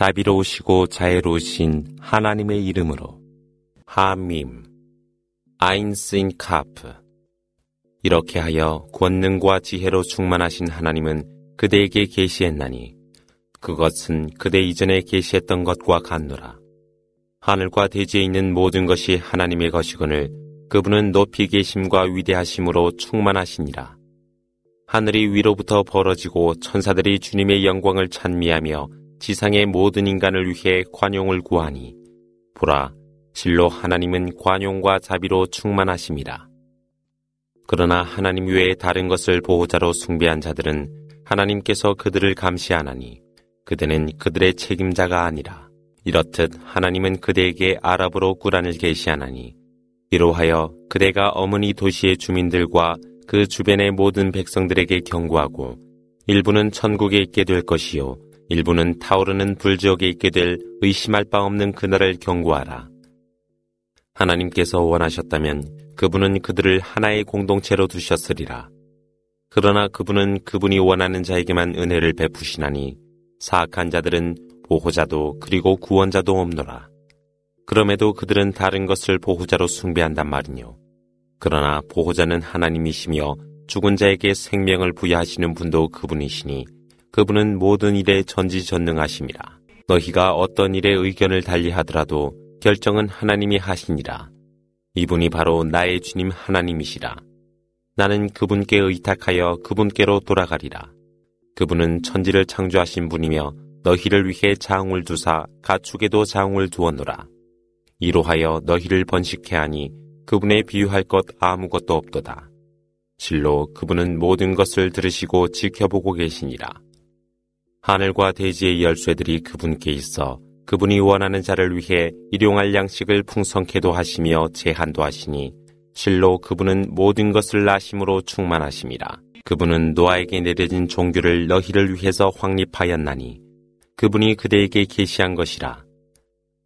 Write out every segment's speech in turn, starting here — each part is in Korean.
자비로우시고 자애로우신 하나님의 이름으로 하밈 아인스인 카프 이렇게 하여 권능과 지혜로 충만하신 하나님은 그대에게 계시했나니 그것은 그대 이전에 계시했던 것과 같노라. 하늘과 대지에 있는 모든 것이 하나님의 것이거늘 그분은 높이 계심과 위대하심으로 충만하시니라. 하늘이 위로부터 벌어지고 천사들이 주님의 영광을 찬미하며 지상의 모든 인간을 위해 관용을 구하니 보라 실로 하나님은 관용과 자비로 충만하심이라. 그러나 하나님 외에 다른 것을 보호자로 숭배한 자들은 하나님께서 그들을 감시하나니 그대는 그들의 책임자가 아니라 이렇듯 하나님은 그대에게 아랍으로 꾸란을 계시하나니 이로하여 그대가 어머니 도시의 주민들과 그 주변의 모든 백성들에게 경고하고 일부는 천국에 있게 될 것이요 일부는 타오르는 불지옥에 있게 될 의심할 바 없는 그날을 경고하라. 하나님께서 원하셨다면 그분은 그들을 하나의 공동체로 두셨으리라. 그러나 그분은 그분이 원하는 자에게만 은혜를 베푸시나니 사악한 자들은 보호자도 그리고 구원자도 없노라. 그럼에도 그들은 다른 것을 보호자로 숭배한단 말이뇨. 그러나 보호자는 하나님이시며 죽은 자에게 생명을 부여하시는 분도 그분이시니 그분은 모든 일에 전지전능하심이라. 너희가 어떤 일에 의견을 달리하더라도 결정은 하나님이 하시니라. 이분이 바로 나의 주님 하나님이시라. 나는 그분께 의탁하여 그분께로 돌아가리라. 그분은 천지를 창조하신 분이며 너희를 위해 자웅을 두사 가축에도 자웅을 두었노라. 이로하여 너희를 번식해 하니 그분에 비유할 것 아무것도 없도다. 실로 그분은 모든 것을 들으시고 지켜보고 계시니라. 하늘과 대지의 열쇠들이 그분께 있어 그분이 원하는 자를 위해 일용할 양식을 풍성케도 하시며 제한도 하시니 실로 그분은 모든 것을 아심으로 충만하심이라. 그분은 노아에게 내려진 종교를 너희를 위해서 확립하였나니 그분이 그대에게 계시한 것이라.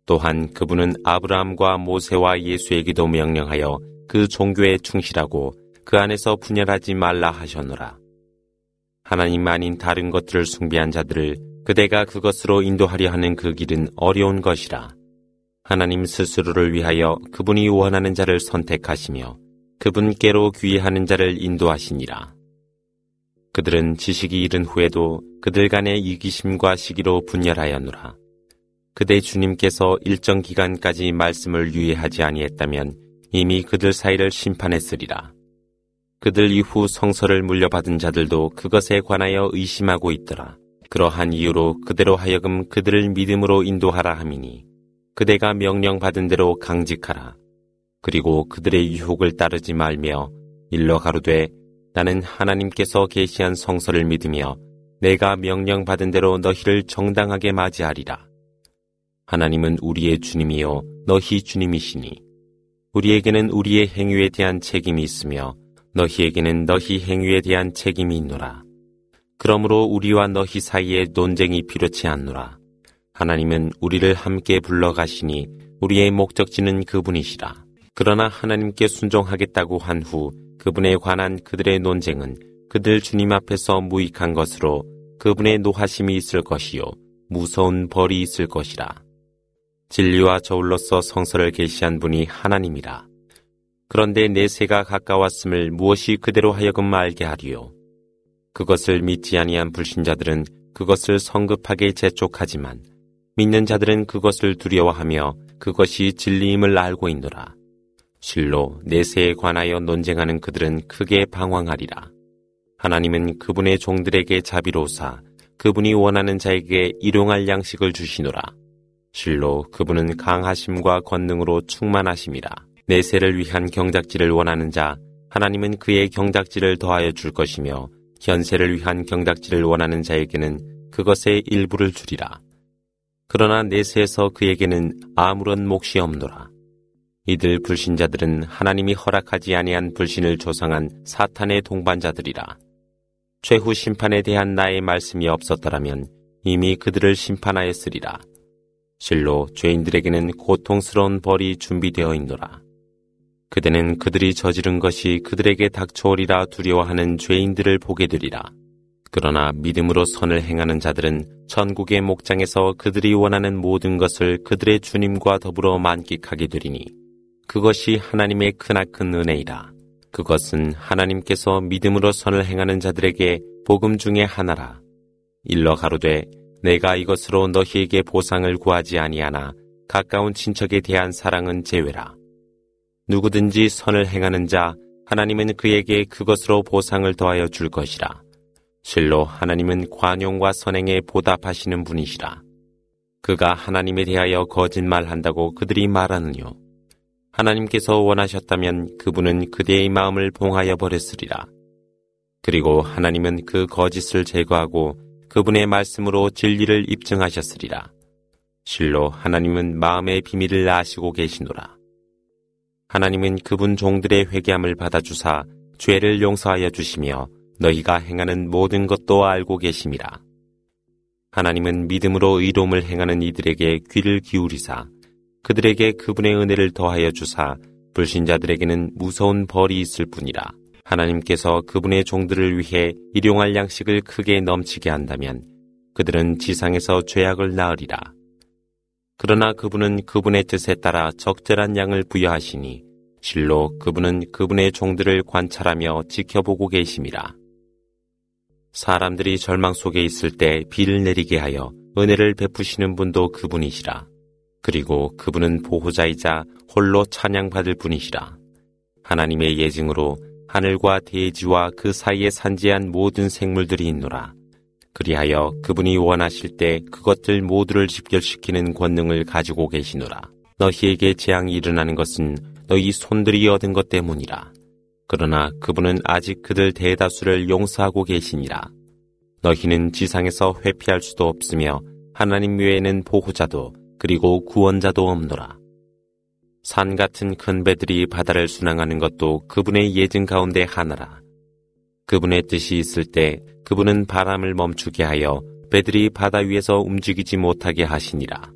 또한 그분은 아브라함과 모세와 예수에게도 명령하여 그 종교에 충실하고 그 안에서 분열하지 말라 하셨노라. 하나님 아닌 다른 것들을 숭배한 자들을 그대가 그것으로 인도하려 하는 그 길은 어려운 것이라. 하나님 스스로를 위하여 그분이 원하는 자를 선택하시며 그분께로 귀의하는 자를 인도하시니라. 그들은 지식이 이른 후에도 그들 간의 이기심과 시기로 분열하였노라. 그대 주님께서 일정 기간까지 말씀을 유예하지 아니했다면 이미 그들 사이를 심판했으리라. 그들 이후 성서를 물려받은 자들도 그것에 관하여 의심하고 있더라. 그러한 이유로 그대로 하여금 그들을 믿음으로 인도하라 함이니 그대가 명령받은 대로 강직하라. 그리고 그들의 유혹을 따르지 말며 일러 가로되 나는 하나님께서 계시한 성서를 믿으며 내가 명령받은 대로 너희를 정당하게 맞이하리라. 하나님은 우리의 주님이요 너희 주님이시니 우리에게는 우리의 행위에 대한 책임이 있으며 너희에게는 너희 행위에 대한 책임이 있노라. 그러므로 우리와 너희 사이에 논쟁이 필요치 않노라. 하나님은 우리를 함께 불러가시니 우리의 목적지는 그분이시라. 그러나 하나님께 순종하겠다고 한 후 그분에 관한 그들의 논쟁은 그들 주님 앞에서 무익한 것으로 그분의 노하심이 있을 것이요 무서운 벌이 있을 것이라. 진리와 저울로서 성서를 계시한 분이 하나님이라. 그런데 내세가 가까웠음을 무엇이 그대로 하여금 알게 하리요. 그것을 믿지 아니한 불신자들은 그것을 성급하게 재촉하지만 믿는 자들은 그것을 두려워하며 그것이 진리임을 알고 있노라. 실로 내세에 관하여 논쟁하는 그들은 크게 방황하리라. 하나님은 그분의 종들에게 자비로사 그분이 원하는 자에게 일용할 양식을 주시노라. 실로 그분은 강하심과 권능으로 충만하심이라. 내세를 위한 경작지를 원하는 자, 하나님은 그의 경작지를 더하여 줄 것이며 현세를 위한 경작지를 원하는 자에게는 그것의 일부를 주리라. 그러나 내세에서 그에게는 아무런 몫이 없노라. 이들 불신자들은 하나님이 허락하지 아니한 불신을 조성한 사탄의 동반자들이라. 최후 심판에 대한 나의 말씀이 없었더라면 이미 그들을 심판하였으리라. 실로 죄인들에게는 고통스러운 벌이 준비되어 있노라. 그대는 그들이 저지른 것이 그들에게 닥쳐오리라 두려워하는 죄인들을 보게 되리라. 그러나 믿음으로 선을 행하는 자들은 천국의 목장에서 그들이 원하는 모든 것을 그들의 주님과 더불어 만끽하게 되리니 그것이 하나님의 크나큰 은혜이라. 그것은 하나님께서 믿음으로 선을 행하는 자들에게 복음 중의 하나라. 일러 가로되 내가 이것으로 너희에게 보상을 구하지 아니하나 가까운 친척에 대한 사랑은 제외라. 누구든지 선을 행하는 자 하나님은 그에게 그것으로 보상을 더하여 줄 것이라. 실로 하나님은 관용과 선행에 보답하시는 분이시라. 그가 하나님에 대하여 거짓말한다고 그들이 말하느뇨. 하나님께서 원하셨다면 그분은 그대의 마음을 봉하여 버렸으리라. 그리고 하나님은 그 거짓을 제거하고 그분의 말씀으로 진리를 입증하셨으리라. 실로 하나님은 마음의 비밀을 아시고 계시노라. 하나님은 그분 종들의 회개함을 받아주사 죄를 용서하여 주시며 너희가 행하는 모든 것도 알고 계심이라. 하나님은 믿음으로 의로움을 행하는 이들에게 귀를 기울이사 그들에게 그분의 은혜를 더하여 주사 불신자들에게는 무서운 벌이 있을 뿐이라. 하나님께서 그분의 종들을 위해 일용할 양식을 크게 넘치게 한다면 그들은 지상에서 죄악을 낳으리라. 그러나 그분은 그분의 뜻에 따라 적절한 양을 부여하시니 실로 그분은 그분의 종들을 관찰하며 지켜보고 계심이라. 사람들이 절망 속에 있을 때 비를 내리게 하여 은혜를 베푸시는 분도 그분이시라. 그리고 그분은 보호자이자 홀로 찬양받을 분이시라. 하나님의 예증으로 하늘과 대지와 그 사이에 산재한 모든 생물들이 있노라. 그리하여 그분이 원하실 때 그것들 모두를 집결시키는 권능을 가지고 계시노라. 너희에게 재앙이 일어나는 것은 너희 손들이 얻은 것 때문이라. 그러나 그분은 아직 그들 대다수를 용서하고 계시니라. 너희는 지상에서 회피할 수도 없으며 하나님 외에는 보호자도 그리고 구원자도 없노라. 산 같은 큰 배들이 바다를 순항하는 것도 그분의 예증 가운데 하나라. 그분의 뜻이 있을 때 그분은 바람을 멈추게 하여 배들이 바다 위에서 움직이지 못하게 하시니라.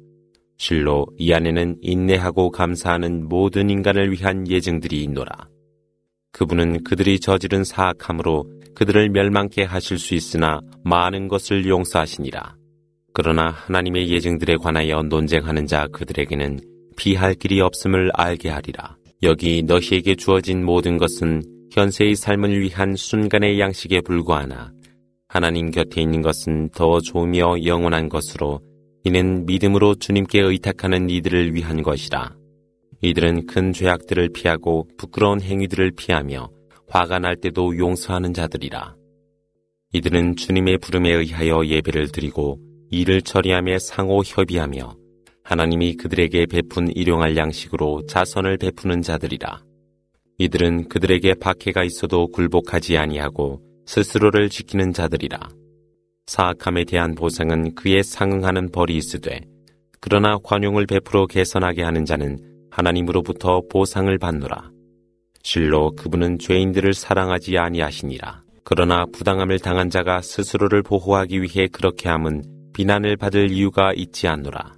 실로 이 안에는 인내하고 감사하는 모든 인간을 위한 예증들이 있노라. 그분은 그들이 저지른 사악함으로 그들을 멸망케 하실 수 있으나 많은 것을 용서하시니라. 그러나 하나님의 예증들에 관하여 논쟁하는 자 그들에게는 피할 길이 없음을 알게 하리라. 여기 너희에게 주어진 모든 것은 현세의 삶을 위한 순간의 양식에 불과하나 하나님 곁에 있는 것은 더 좋으며 영원한 것으로 이는 믿음으로 주님께 의탁하는 이들을 위한 것이라. 이들은 큰 죄악들을 피하고 부끄러운 행위들을 피하며 화가 날 때도 용서하는 자들이라. 이들은 주님의 부름에 의하여 예배를 드리고 일을 처리하며 상호 협의하며 하나님이 그들에게 베푼 일용할 양식으로 자선을 베푸는 자들이라. 이들은 그들에게 박해가 있어도 굴복하지 아니하고 스스로를 지키는 자들이라. 사악함에 대한 보상은 그에 상응하는 벌이 있으되 그러나 관용을 베풀어 개선하게 하는 자는 하나님으로부터 보상을 받노라. 실로 그분은 죄인들을 사랑하지 아니하시니라. 그러나 부당함을 당한 자가 스스로를 보호하기 위해 그렇게 함은 비난을 받을 이유가 있지 않노라.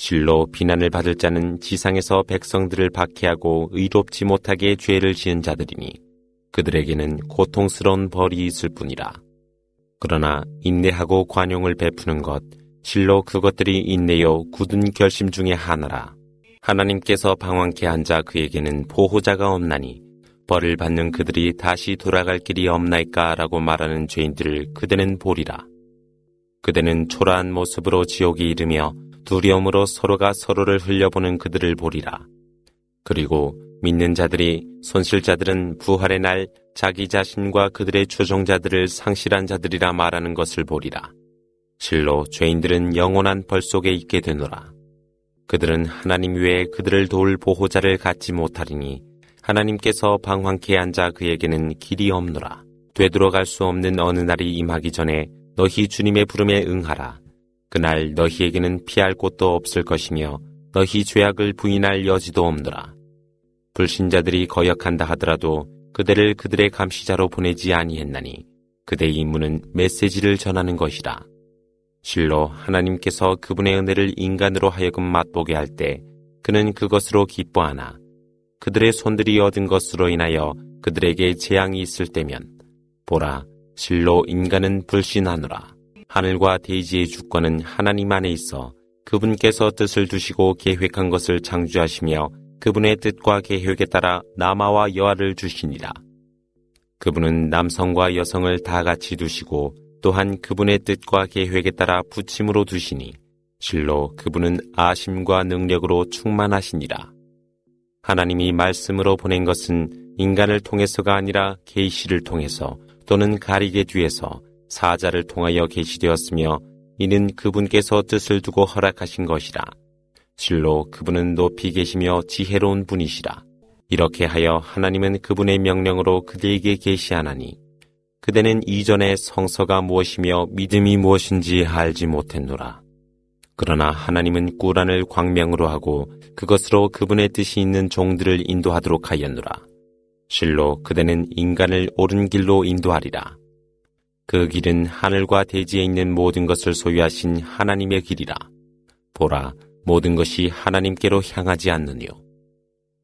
실로 비난을 받을 자는 지상에서 백성들을 박해하고 의롭지 못하게 죄를 지은 자들이니 그들에게는 고통스러운 벌이 있을 뿐이라. 그러나 인내하고 관용을 베푸는 것, 실로 그것들이 인내요 굳은 결심 중의 하나라. 하나님께서 방황케 앉아 그에게는 보호자가 없나니 벌을 받는 그들이 다시 돌아갈 길이 없나이까라고 말하는 죄인들을 그대는 보리라. 그대는 초라한 모습으로 지옥에 이르며 두려움으로 서로가 서로를 흘려보는 그들을 보리라. 그리고 믿는 자들이 손실자들은 부활의 날 자기 자신과 그들의 추종자들을 상실한 자들이라 말하는 것을 보리라. 실로 죄인들은 영원한 벌 속에 있게 되노라. 그들은 하나님 외에 그들을 도울 보호자를 갖지 못하리니 하나님께서 방황케 앉아 그에게는 길이 없노라. 되돌아갈 수 없는 어느 날이 임하기 전에 너희 주님의 부름에 응하라. 그날 너희에게는 피할 곳도 없을 것이며 너희 죄악을 부인할 여지도 없노라. 불신자들이 거역한다 하더라도 그대를 그들의 감시자로 보내지 아니했나니 그대의 임무는 메시지를 전하는 것이라. 실로 하나님께서 그분의 은혜를 인간으로 하여금 맛보게 할 때 그는 그것으로 기뻐하나 그들의 손들이 얻은 것으로 인하여 그들에게 재앙이 있을 때면 보라 실로 인간은 불신하노라. 하늘과 대지의 주권은 하나님 안에 있어 그분께서 뜻을 두시고 계획한 것을 창조하시며 그분의 뜻과 계획에 따라 남아와 여아를 주시니라. 그분은 남성과 여성을 다 같이 두시고 또한 그분의 뜻과 계획에 따라 부침으로 두시니 실로 그분은 아심과 능력으로 충만하시니라. 하나님이 말씀으로 보낸 것은 인간을 통해서가 아니라 계시를 통해서 또는 가리개 뒤에서 사자를 통하여 계시되었으며 이는 그분께서 뜻을 두고 허락하신 것이라. 실로 그분은 높이 계시며 지혜로운 분이시라. 이렇게 하여 하나님은 그분의 명령으로 그대에게 계시하나니 그대는 이전에 성서가 무엇이며 믿음이 무엇인지 알지 못했노라. 그러나 하나님은 꾸란을 광명으로 하고 그것으로 그분의 뜻이 있는 종들을 인도하도록 하였노라. 실로 그대는 인간을 옳은 길로 인도하리라. 그 길은 하늘과 대지에 있는 모든 것을 소유하신 하나님의 길이라. 보라, 모든 것이 하나님께로 향하지 않느뇨.